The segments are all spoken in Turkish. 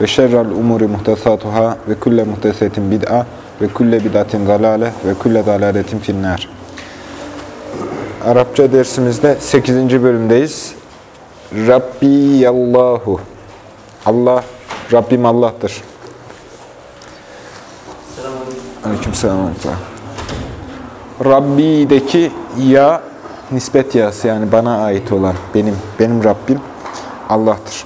ve şerrel umuri muhtesatuhâ ve kulle muhtesetin bid'a ve kulle bid'atin zalâle ve kulle zalâletin finnâr. Arapça dersimizde 8. bölümdeyiz. Rabbiyallahu. Allah, Rabbim Allah'tır. Aleyküm selam. Rabbi'deki ya nispet yası yani bana ait olan benim benim Rabbim Allah'tır.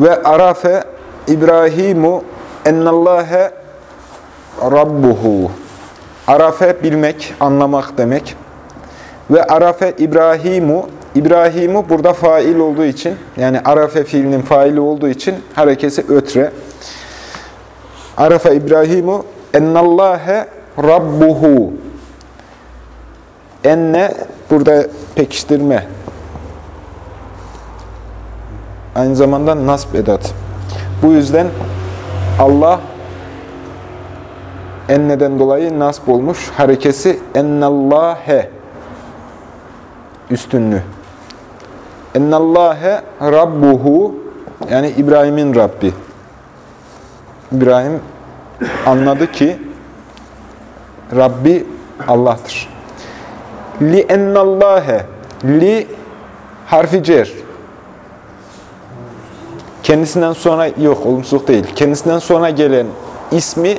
Ve arafe İbrahimu ennallâhe rabbuhu. Arafe bilmek, anlamak demek. Ve arafe İbrahimu, İbrahimu burada fail olduğu için, yani arafe fiilinin faili olduğu için harekesi ötre. Arafe İbrahimu ennallâhe rabbuhu. Enne burada pekiştirme. Aynı zamanda nasb edat. Bu yüzden Allah enneden dolayı nasb olmuş. Harekesi ennallâhe üstünlü. Ennallâhe rabbuhu yani İbrahim'in Rabbi. İbrahim anladı ki Rabbi Allah'tır. Li ennallâhe li harfi cer. Kendisinden sonra yok olumsuzluk değil. Kendisinden sonra gelen ismi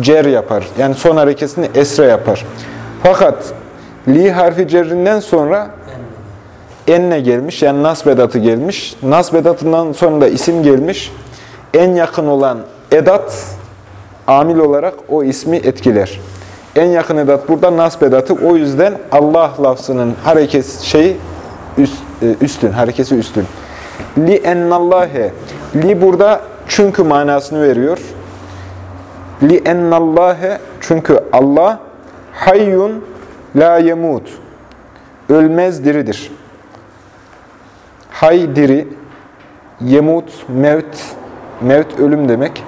cer yapar. Yani son harekesini esre yapar. Fakat li harfi cerrinden sonra enne gelmiş. Yani nasbedatı gelmiş. Nasbedatından sonra da isim gelmiş. En yakın olan edat amil olarak o ismi etkiler. En yakın edat burada nasbedatı. O yüzden Allah lafzının hareket şeyi üst, üstün, harekesi üstün. Li ennallâhe. Li burada çünkü manasını veriyor. Li ennallâhe çünkü Allah hayyun la yemut. Ölmez diridir. Hay diri, yemut mevt, mevt ölüm demek.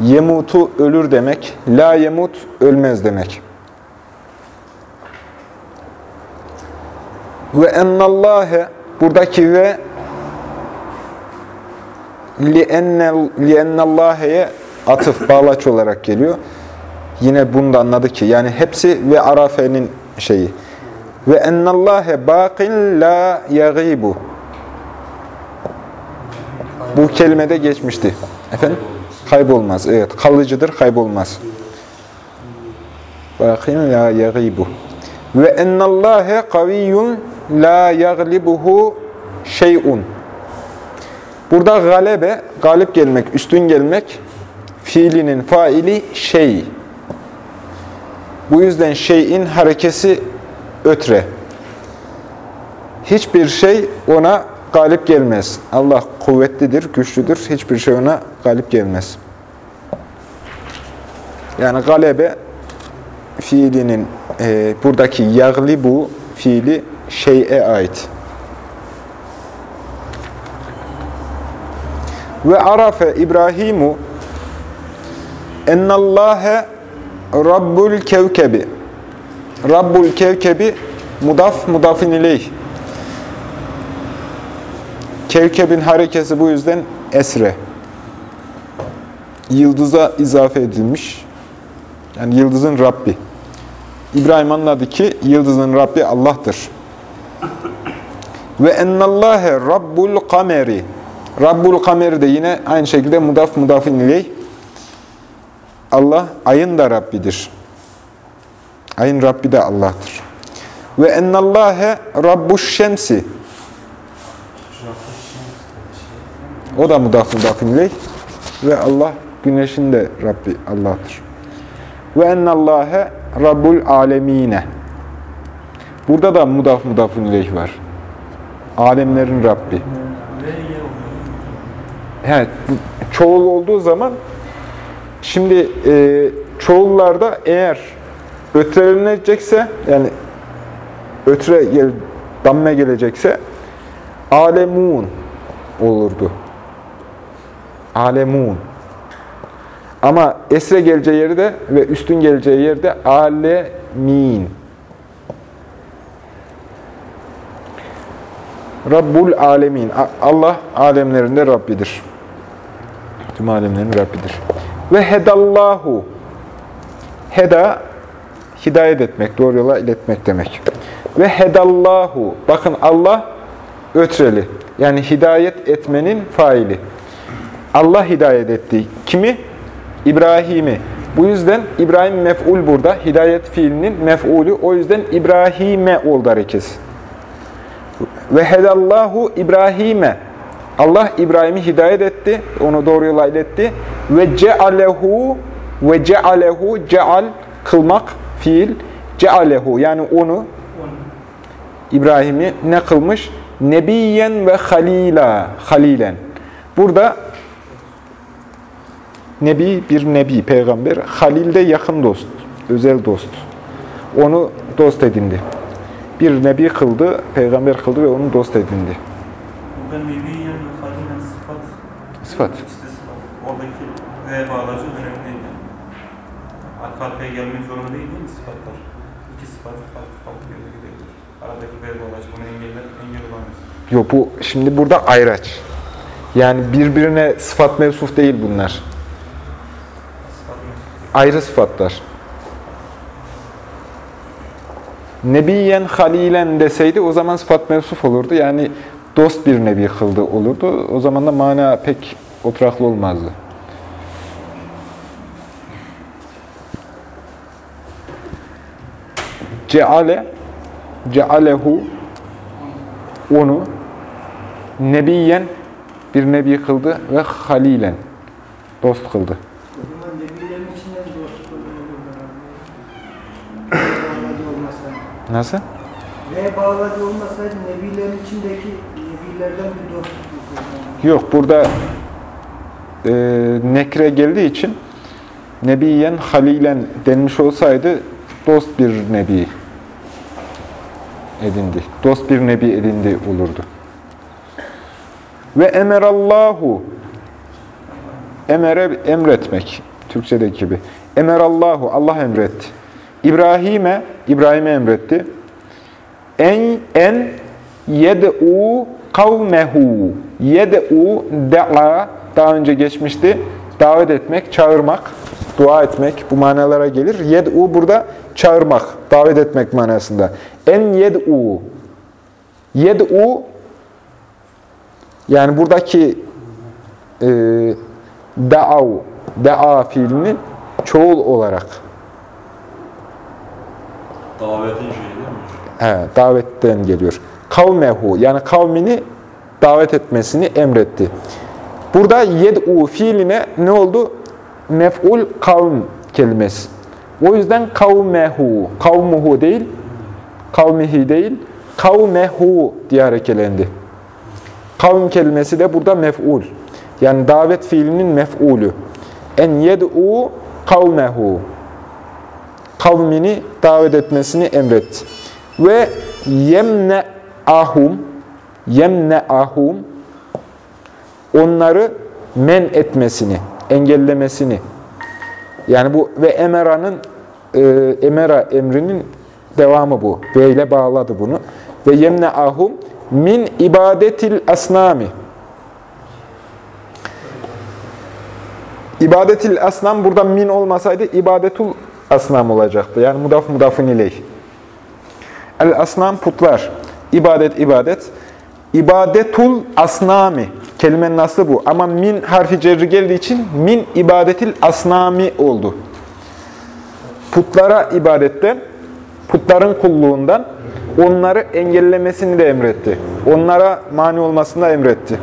Yemutu ölür demek. La yemut ölmez demek. Ve ennallâhe buradaki ve li'ennallâhe'ye atıf, bağlaç olarak geliyor. Yine bunu da anladı ki. Yani hepsi ve arafe'nin şeyi. Ve ennallâhe bâqin la yagîbu. Bu kelimede geçmişti. Efendim? Kaybolmaz. Evet. Kalıcıdır, kaybolmaz. Bâqin la yagîbu. Ve ennallâhe kaviyyun la yaglibuhu şey'un. Burada galebe, galip gelmek, üstün gelmek, fiilinin faili şey. Bu yüzden şeyin harekesi ötre. Hiçbir şey ona galip gelmez. Allah kuvvetlidir, güçlüdür. Hiçbir şey ona galip gelmez. Yani galebe fiilinin e, buradaki yaglibu fiili şey'e ait. Ve arafe İbrahimu ennallâhe rabbul kevkebi Rabbul kevkebi mudaf mudafin ileyh. Kevkebin harekesi bu yüzden esre. Yıldıza izafe edilmiş. Yani yıldızın Rabbi. İbrahim anladı ki yıldızın Rabbi Allah'tır. Ve ennallâhe rabbul kameri Rabbul Kamer de yine aynı şekilde mudaf mudafin ileyh. Allah ayın da Rabbidir. Ayın Rabbi de Allah'tır. Ve ennallâhe rabbuş şemsi. O da mudaf mudafin ileyh. Ve Allah güneşin de Rabbi Allah'tır. Ve ennallâhe rabbul alemine. Burada da mudaf mudafin ileyh var. Alemlerin Rabbi. Evet, çoğul olduğu zaman şimdi e, çoğullarda eğer ötrelenecekse yani ötre gel, damme gelecekse alemun olurdu. Alemun. Ama esre geleceği yerde ve üstün geleceği yerde alemin. Rabbul alemin. Allah alemlerinde Rabbidir. Tüm alemlerin Rabbidir. Ve hedallahu. Heda, hidayet etmek, doğru yola iletmek demek. Ve hedallahu. Bakın Allah ötreli. Yani hidayet etmenin faili. Allah hidayet etti. Kimi? İbrahim'i. Bu yüzden İbrahim mef'ul burada. Hidayet fiilinin mef'ulü. O yüzden İbrahim'e oldu harekesi. Ve hedallahu İbrahim'e. Allah İbrahim'i hidayet etti. Onu doğru yola iletti. Ve cealehu ve cealehu ceal kılmak fiil. Cealehu yani onu İbrahim'i ne kılmış? Nebiyen ve halila. Halilen. Burada Nebi bir nebi, peygamber. Halil de yakın dost, özel dost. Onu dost edindi. Bir nebi kıldı, peygamber kıldı ve onu dost edindi. Burada sıfat. Sıfat. İşte sıfat. Oradaki ve bağlacı önemliydi. Arka arkaya gelmek zorunda değil değil mi sıfatlar? İki sıfat farklı farklı yere gidebilir. Aradaki ve bağlacı bunu engeller, engel olamaz. Yok bu şimdi burada ayraç. Yani birbirine sıfat mevsuf değil bunlar. Sıfat. Ayrı sıfatlar. Nebiyen halilen deseydi o zaman sıfat mevsuf olurdu. Yani dost bir nebi kıldı olurdu. O zaman da mana pek oturaklı olmazdı. Ceale, cealehu, onu nebiyen bir nebi kıldı ve halilen, dost kıldı. Nasıl? Ve bağladı olmasaydı nebilerin içindeki nebilerden bir dostluk. Yok burada e, nekre geldiği için nebiyen halilen denmiş olsaydı dost bir nebi edindi. Dost bir nebi edindi olurdu. Ve emerallahu emere emretmek. Türkçedeki gibi. Emerallahu Allah emretti. İbrahim'e İbrahim'e emretti. En en yed'u kavmehu. Yed'u da'a daha önce geçmişti. Davet etmek, çağırmak, dua etmek bu manalara gelir. Yed'u burada çağırmak, davet etmek manasında. En yed'u. Yed'u yani buradaki e, da'av, da'a fiilinin çoğul olarak Davetin şeyi değil mi? He, davetten geliyor. Kavmehu yani kavmini davet etmesini emretti. Burada yed'u fiiline ne oldu? Mef'ul kavm kelimesi. O yüzden kavmehu, kavmuhu değil, kavmihi değil, kavmehu diye harekelendi. Kavm kelimesi de burada mef'ul. Yani davet fiilinin mef'ulü. En yed'u kavmehu kavmini davet etmesini emretti. Ve yemne ahum yemne ahum onları men etmesini, engellemesini. Yani bu ve emera'nın e, emera emrinin devamı bu. Ve ile bağladı bunu. Ve yemne ahum min ibadetil asnami. İbadetil asnam burada min olmasaydı ibadetul asnam olacaktı. Yani mudaf mudafın ileyh. El asnam putlar. İbadet ibadet. İbadetul asnami. Kelimenin aslı bu. Ama min harfi cerri geldiği için min ibadetil asnami oldu. Putlara ibadetten, putların kulluğundan onları engellemesini de emretti. Onlara mani olmasını da emretti.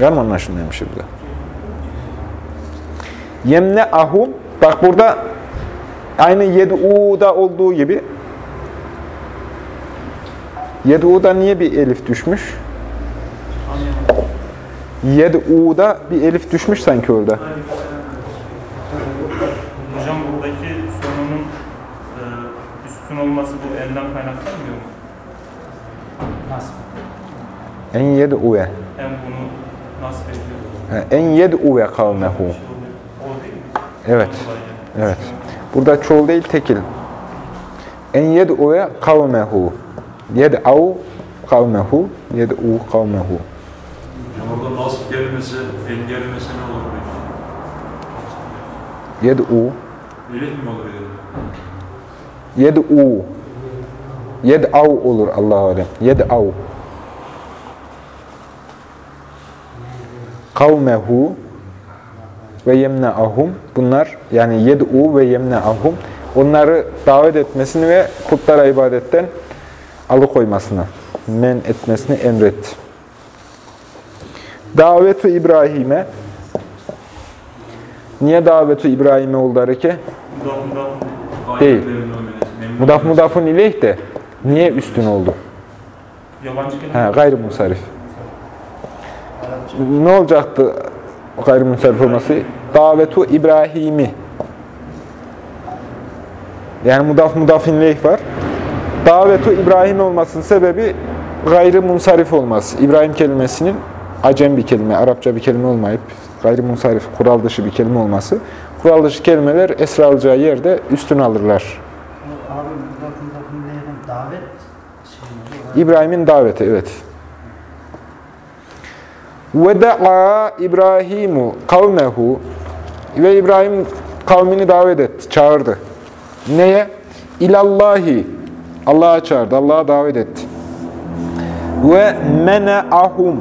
Var mı anlaşılmayan şey? Yemne ahum, bak burada aynı yed'u'da olduğu gibi Yed'u'da niye bir elif düşmüş? Yed'u'da bir elif düşmüş sanki orada. Hocam buradaki sonunun e, üstün olması bu elden kaynaklanmıyor mu? Nasıl? En yed'u'e. Hem bunu nasip ediyor. En yed'u'e kavmehu. O değil mi? Evet. Evet. Burada çoğul değil tekil. En yed'u'e kavmehu. Yed'av kavmehu. Yed'u kavmehu. Orada nasip kelimesi, en kelimesi ne olur peki? Yed'u. Elif mi olur yani? Yed'u. Yed'av olur Allah'a alem. Yed'av. Kavmehu ve yemne'ahum. Bunlar yani yed'u ve yemne'ahum. Onları davet etmesini ve putlara ibadetten alıkoymasını, men etmesini emretti. Davetu İbrahim'e Niye davetu İbrahim'e oldu mudaf Değil. Mudaf mudafun ileyh de niye üstün oldu? yabancı kelime. Ha, gayrimusarif. Ne olacaktı gayrimusarif olması? Davetu İbrahim'i. Yani mudaf mudafin ileyh var. Davetu İbrahim olmasının sebebi gayrimunsarif olması. İbrahim kelimesinin acem bir kelime, Arapça bir kelime olmayıp gayrimunsarif, kural dışı bir kelime olması. Kural dışı kelimeler esra alacağı yerde üstün alırlar. Davet mi? İbrahim'in daveti, evet. Ve da'a İbrahimu kavmehu ve İbrahim kavmini davet etti, çağırdı. Neye? İlallahi. Allah'a çağırdı, Allah'a davet etti. Ve mena'ahum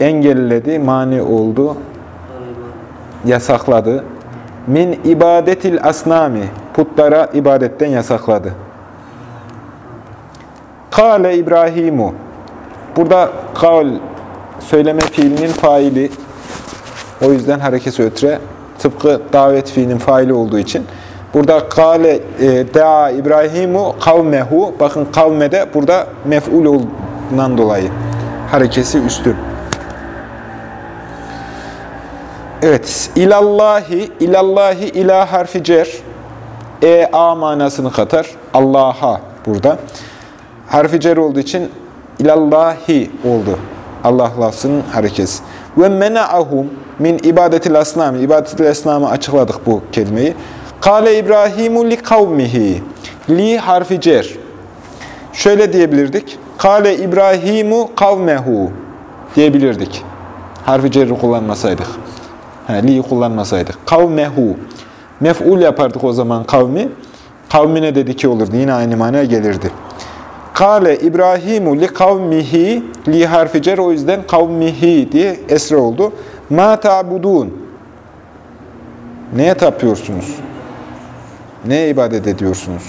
engelledi, mani oldu, yasakladı. Min ibadetil asnami putlara ibadetten yasakladı. Kale İbrahimu burada kavl söyleme fiilinin faili o yüzden harekesi ötüre tıpkı davet fiilinin faili olduğu için burada kale e, daa İbrahimu kavmehu bakın kavmede burada mef'ul olduğundan dolayı harekesi üstün. Evet, ilallahi, ilallahi ilah harfi cer, e a manasını katar. Allah'a burada. Harfi cer olduğu için ilallahi oldu. Allah lafzının harekesi. Ve mena'ahum min ibadetil asnami. İbadetil asnamı açıkladık bu kelimeyi. Kale İbrahimu li kavmihi. Li harfi cer. Şöyle diyebilirdik. Kale İbrahimu kavmehu diyebilirdik. Harfi cerri kullanmasaydık. Ha, li'yi kullanmasaydık. Kavmehu. Mef'ul yapardık o zaman kavmi. Kavmine dedi ki olurdu. Yine aynı manaya gelirdi. Kale İbrahimu li kavmihi li harfi cer o yüzden kavmihi diye esre oldu. Ma ta'budun. Neye tapıyorsunuz? Neye ibadet ediyorsunuz?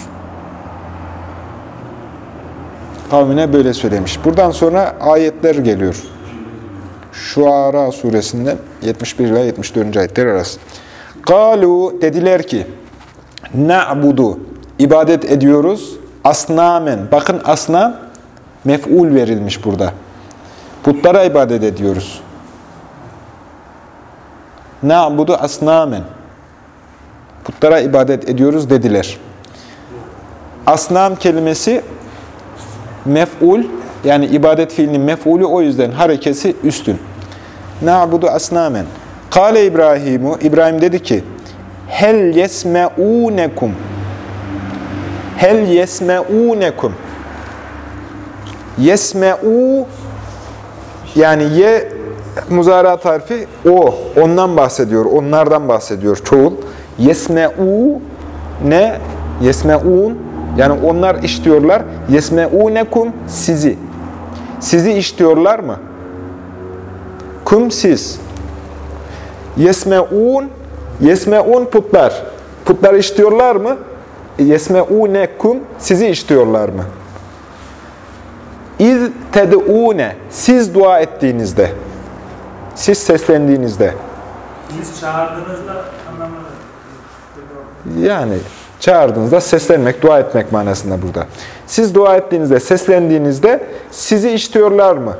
Kavmine böyle söylemiş. Buradan sonra ayetler geliyor. Şuara suresinden 71 ile 74. ayetler arası. Galu dediler ki na'budu ibadet ediyoruz asnamen. Bakın asnam mef'ul verilmiş burada. Putlara ibadet ediyoruz. Na'budu asnamen. Putlara ibadet ediyoruz dediler. Asnam kelimesi mef'ul yani ibadet fiilinin mef'ulü o yüzden harekesi üstün. Na'budu asnamen. Kale İbrahimu, İbrahim dedi ki, Hel yesme'unekum. Hel yesme'unekum. Yesme'u yani ye muzara tarifi o, ondan bahsediyor, onlardan bahsediyor çoğul. Yesme'u ne? Yesme'un yani onlar işliyorlar. Yesme'unekum sizi. Sizi işliyorlar mı? Kum siz. Yesme'un Yesme'un putlar. Putlar işliyorlar mı? Yesme'unekum sizi işliyorlar mı? İz ted'une siz dua ettiğinizde siz seslendiğinizde Siz çağırdığınızda anlamadım. yani Çağırdığınızda seslenmek, dua etmek manasında burada. Siz dua ettiğinizde, seslendiğinizde sizi işitiyorlar mı?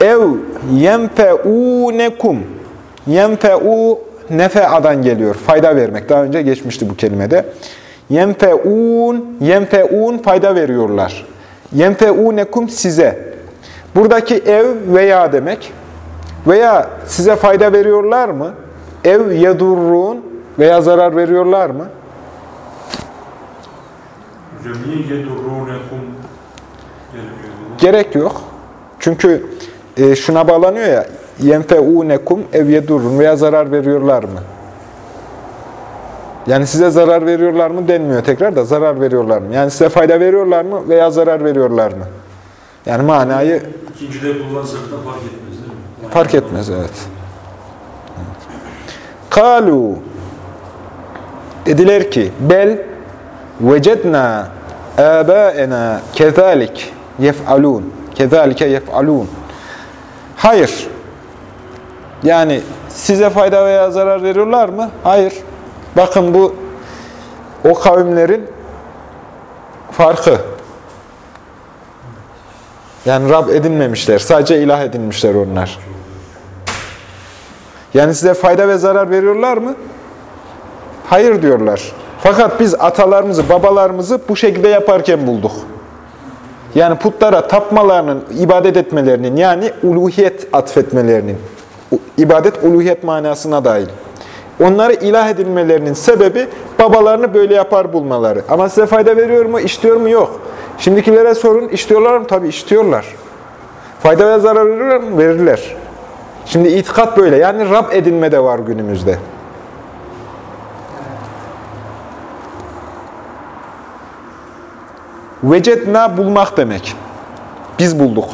Ev yenfe'unekum. Yenfe'u nefe'adan geliyor. Fayda vermek. Daha önce geçmişti bu kelimede. Yenfe'un, yenfe'un fayda veriyorlar. Yenfe'unekum size. Buradaki ev veya demek. Veya size fayda veriyorlar mı? Ev yedurrun veya zarar veriyorlar mı? Gerek yok. Çünkü e, şuna bağlanıyor ya, yenfeunekum ev yedurrun veya zarar veriyorlar mı? Yani size zarar veriyorlar mı denmiyor tekrar da zarar veriyorlar mı? Yani size fayda veriyorlar mı veya zarar veriyorlar mı? Yani manayı İkincide kullansak da fark etmez değil mi? fark etmez evet. Kalu dediler ki bel vecedna abaena kezalik yef'alun kezalike yef'alun Hayır. Yani size fayda veya zarar veriyorlar mı? Hayır. Bakın bu o kavimlerin farkı. Yani Rab edinmemişler. Sadece ilah edinmişler onlar. Yani size fayda ve zarar veriyorlar mı? Hayır diyorlar. Fakat biz atalarımızı, babalarımızı bu şekilde yaparken bulduk. Yani putlara tapmalarının, ibadet etmelerinin yani uluhiyet atfetmelerinin, ibadet uluhiyet manasına dahil. Onları ilah edilmelerinin sebebi babalarını böyle yapar bulmaları. Ama size fayda veriyor mu, işliyor mu? Yok. Şimdikilere sorun, işliyorlar mı? Tabii işliyorlar. Fayda ve zarar veriyorlar mı? Verirler. Şimdi itikat böyle. Yani Rab edinme de var günümüzde. Vecedna bulmak demek. Biz bulduk.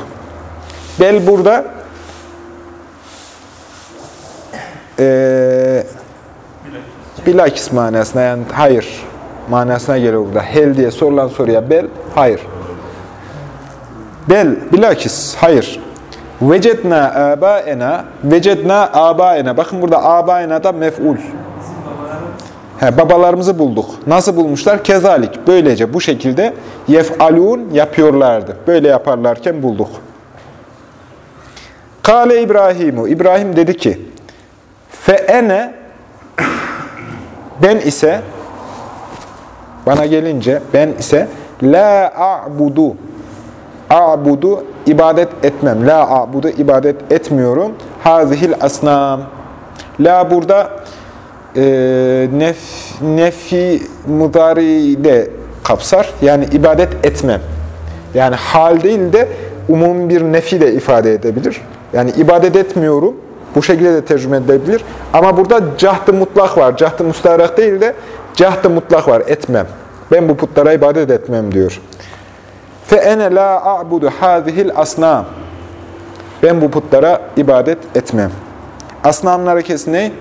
Bel burada eee bilakis manasına yani hayır manasına geliyor burada. Hel diye sorulan soruya bel hayır. Bel bilakis hayır. Vecedna abaena vecedna abaena. Bakın burada abaena da mef'ul. He, babalarımızı bulduk. Nasıl bulmuşlar? Kezalik. Böylece bu şekilde yef'alun yapıyorlardı. Böyle yaparlarken bulduk. Kale İbrahimu. İbrahim dedi ki fe ene ben ise bana gelince ben ise la a'budu a'budu ibadet etmem. La a'budu ibadet etmiyorum. Hazihil asnam. La burada e, nef, nefi mudari de kapsar. Yani ibadet etmem. Yani hal değil de umum bir nefi de ifade edebilir. Yani ibadet etmiyorum. Bu şekilde de tercüme edilebilir. Ama burada cahd-ı mutlak var. Cahd-ı mustarak değil de cahd-ı mutlak var. Etmem. Ben bu putlara ibadet etmem diyor. Fe ene la a'budu hazihil asnam. Ben bu putlara ibadet etmem. Asnamın harekesi ne?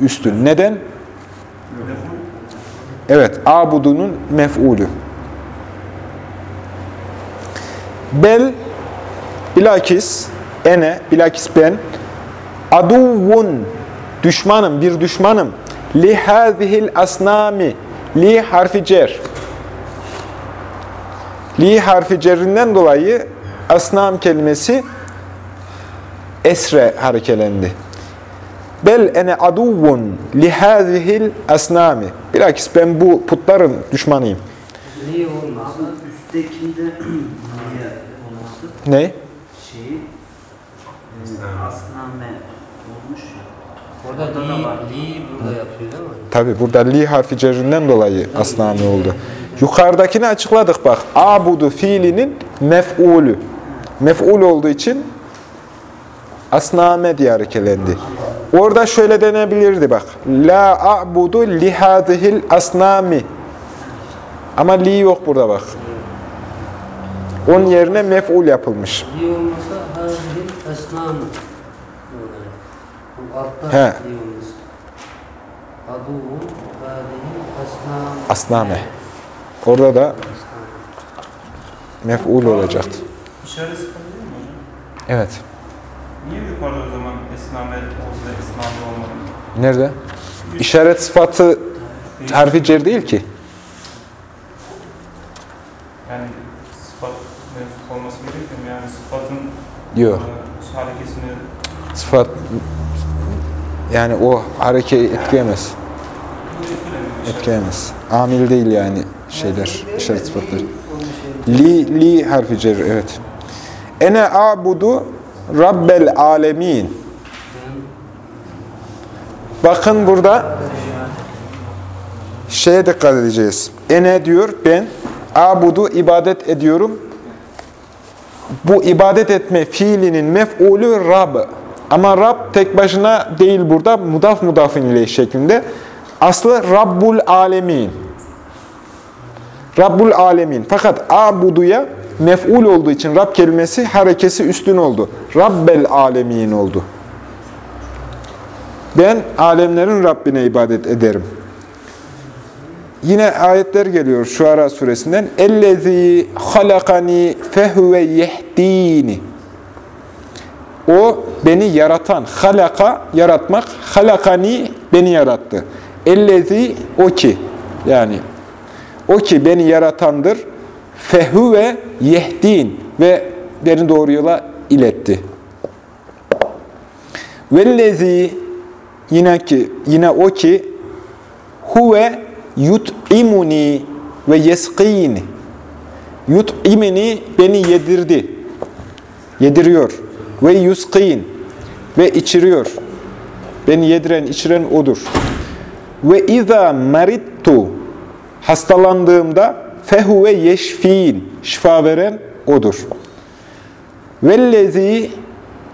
Üstün. Neden? Evet, abudunun mef'ulü. Bel, bilakis, ene, bilakis ben, aduvun, düşmanım, bir düşmanım, li hazihil asnami, li harfi cer. Li harfi cerrinden dolayı asnam kelimesi esre harekelendi. Bel ene aduvun li hazihil asnami. Bilakis ben bu putların düşmanıyım. Niye olmazsa üsttekinde? Ne? Şeyi asname ya. Orada li, li burada yapıyor değil mi? Tabi burada li harfi cerrinden dolayı asnami oldu. Yukarıdakini açıkladık bak. Abudu fiilinin mef'ulü. Mef'ul olduğu için asname diye harekelendi. Orada şöyle denebilirdi bak. La a'budu li hadihil asnami. Ama li yok burada bak. Onun yerine mef'ul yapılmış. Li olmasa olarak. Bu altta He. hadihi. Asname. Orada da mef'ul olacaktı. İşaret değil mi hocam? Evet. Niye yukarıda o zaman esname oldu da esname olmadı? Nerede? İşaret sıfatı harfi cer değil ki. Yani sıfat mensup olması gerekmiyor mu? Yani sıfatın Yok. e, harekesini Sıfat yani o harekeyi etkileyemez. Etkileyemez. Amil değil yani şeyler, işaret sıfatları. Li, li harfi cer, evet. Ene abudu rabbel alemin. Bakın burada şeye dikkat edeceğiz. Ene diyor ben abudu ibadet ediyorum. Bu ibadet etme fiilinin mef'ulü Rab. Ama Rab tek başına değil burada mudaf mudafın ile şeklinde. Aslı Rabbul Alemin. Rabbul Alemin. Fakat abuduya mef'ul olduğu için Rab kelimesi harekesi üstün oldu. Rabbel Alemin oldu. Ben alemlerin Rabbine ibadet ederim. Yine ayetler geliyor Şuara suresinden. Ellezî halakani fehuve yehdini. O beni yaratan, halaka, yaratmak, halakani beni yarattı. Ellezî o ki, yani o ki beni yaratandır, fehuve yehdin ve beni doğru yola iletti. Vellezî yine ki, yine o ki huve yut'imuni ve yesqini. Yut'imini beni yedirdi. Yediriyor. Ve yusqin ve içiriyor. Beni yediren, içiren odur. Ve iza marittu hastalandığımda fehuve yeşfin şifa veren odur. Vellezi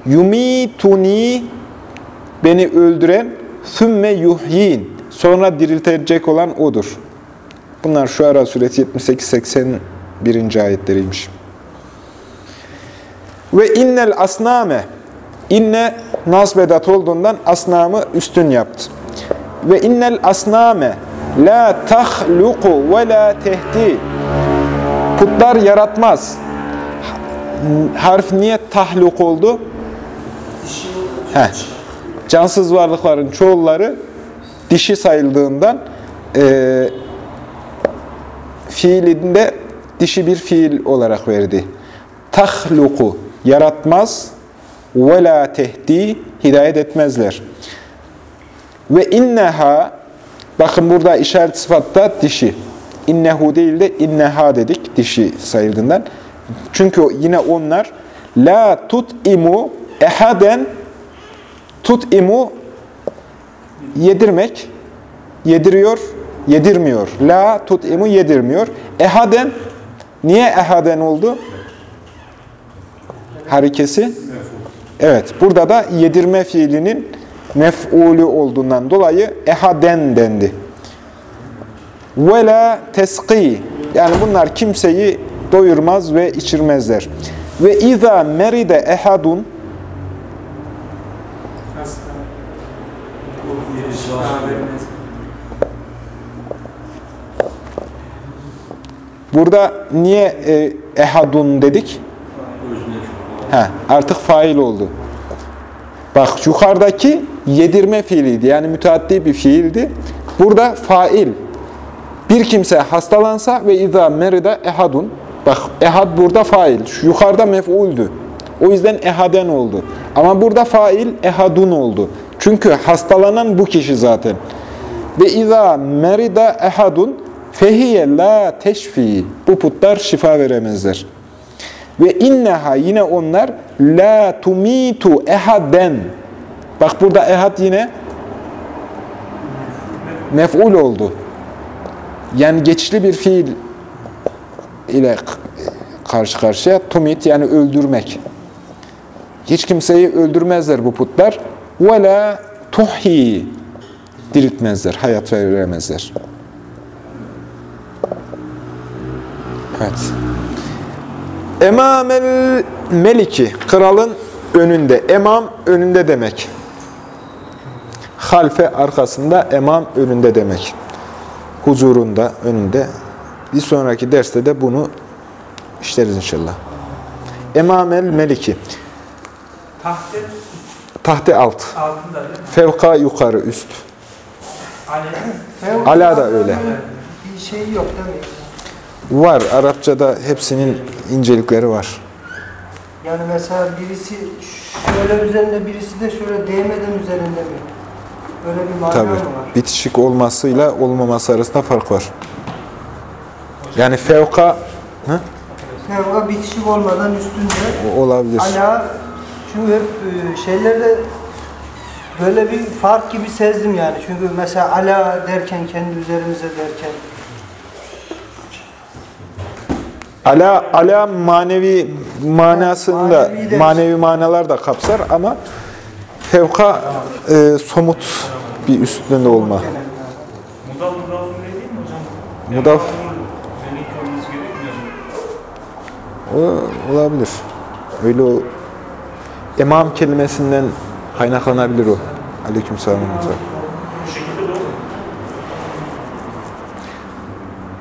yumituni beni öldüren sümme yuhyin sonra diriltecek olan odur. Bunlar şu ara suresi 78-81. ayetleriymiş. Ve innel asname inne nasbedat olduğundan asnamı üstün yaptı. Ve innel asname la tahluku ve la tehdi putlar yaratmaz. Harf niye tahluk oldu? Heh. Cansız varlıkların çoğulları dişi sayıldığından e, fiilinde dişi bir fiil olarak verdi. Tahluku yaratmaz ve la tehdi hidayet etmezler. Ve inneha bakın burada işaret sıfatta dişi. İnnehu değil de inneha dedik dişi sayıldığından. Çünkü yine onlar la tut'imu ehaden tut'imu yedirmek, yediriyor, yedirmiyor. La tut'imu yedirmiyor. Ehaden, niye ehaden oldu? Harekesi. Evet, burada da yedirme fiilinin mef'ulü olduğundan dolayı ehaden dendi. Ve la teski, yani bunlar kimseyi doyurmaz ve içirmezler. Ve iza meride ehadun, Burada niye e, ehadun dedik? Ha, artık fail oldu. Bak yukarıdaki yedirme fiiliydi. Yani müteaddi bir fiildi. Burada fail. Bir kimse hastalansa ve izâ merida ehadun. Bak ehad burada fail. Şu yukarıda mef'uldü. O yüzden ehaden oldu. Ama burada fail ehadun oldu. Çünkü hastalanan bu kişi zaten. Ve izâ merida ehadun fehiye la teşfi. Bu putlar şifa veremezler. Ve inneha yine onlar la tumitu ehaden. Bak burada ehad yine mef'ul oldu. Yani geçişli bir fiil ile karşı karşıya tumit yani öldürmek. Hiç kimseyi öldürmezler bu putlar. Ve la tuhi diriltmezler, hayat veremezler. Evet. Emamel meliki, kralın önünde. Emam önünde demek. Halfe arkasında, emam önünde demek. Huzurunda, önünde. Bir sonraki derste de bunu işleriz inşallah. Emamel meliki. Tahte Tahte alt. altında değil mi? Fevka yukarı, üst. Fevk- Ala da öyle. Bir şey yok değil mi? Var. Arapçada hepsinin incelikleri var. Yani mesela birisi şöyle üzerinde birisi de şöyle değmeden üzerinde mi? Öyle bir mana Tabii. mı var? Bitişik olmasıyla olmaması arasında fark var. Yani fevka hı? Fevka bitişik olmadan üstünde O- olabilir. ala çünkü hep şeylerde böyle bir fark gibi sezdim yani. Çünkü mesela ala derken kendi üzerimize derken Ala ala manevi manasında Manevi manevi manalar da kapsar ama fevka e, somut bir üstünde olma. Mudaf mudafın ne değil mi hocam? Mudaf. O olabilir. Öyle o emam kelimesinden kaynaklanabilir o. Doğru mu?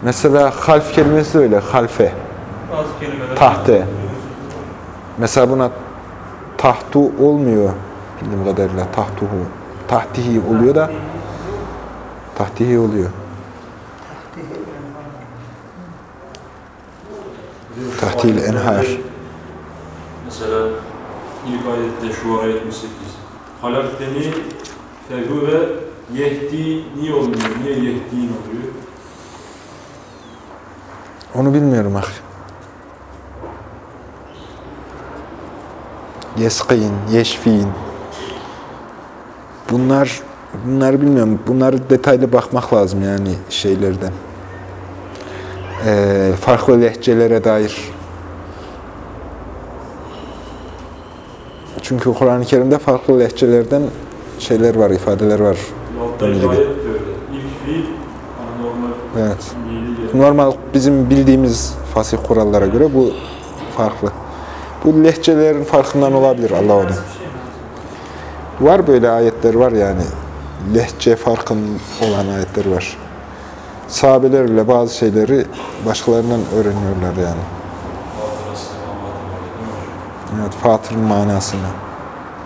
Mesela half kelimesi de öyle. Halfe. Bazı kelimeler... Tahte. Mesela buna tahtu olmuyor bildiğim kadarıyla. Tahtuhu. Tahtihi oluyor da tahtihi oluyor. Tahtil enhar. Mesela ilk ayette şu ayet 78. Halakteni fehu ve yehdi niye olmuyor? Niye yehdin oluyor? Onu bilmiyorum akı. Yeskin, yeşfin. Bunlar bunları bilmiyorum. Bunları detaylı bakmak lazım yani şeylerden. Ee, farklı lehçelere dair. Çünkü Kur'an-ı Kerim'de farklı lehçelerden şeyler var, ifadeler var. Evet. Normal bizim bildiğimiz fasih kurallara göre bu farklı. Bu lehçelerin farkından olabilir Allah onu. Var böyle ayetler var yani. Lehçe farkın olan ayetler var. Sahabeler bile bazı şeyleri başkalarından öğreniyorlar yani. Evet, Fatır'ın manasını.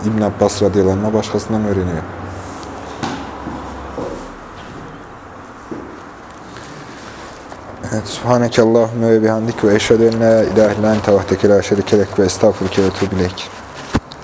İbn Abbas radıyallahu başkasından öğreniyor. Subhaneke Allahümme ve bihamdik ve eşhedü en la ilahe illa ente vahdeke la şerike lek ve estağfurüke ve etûbü ileyk.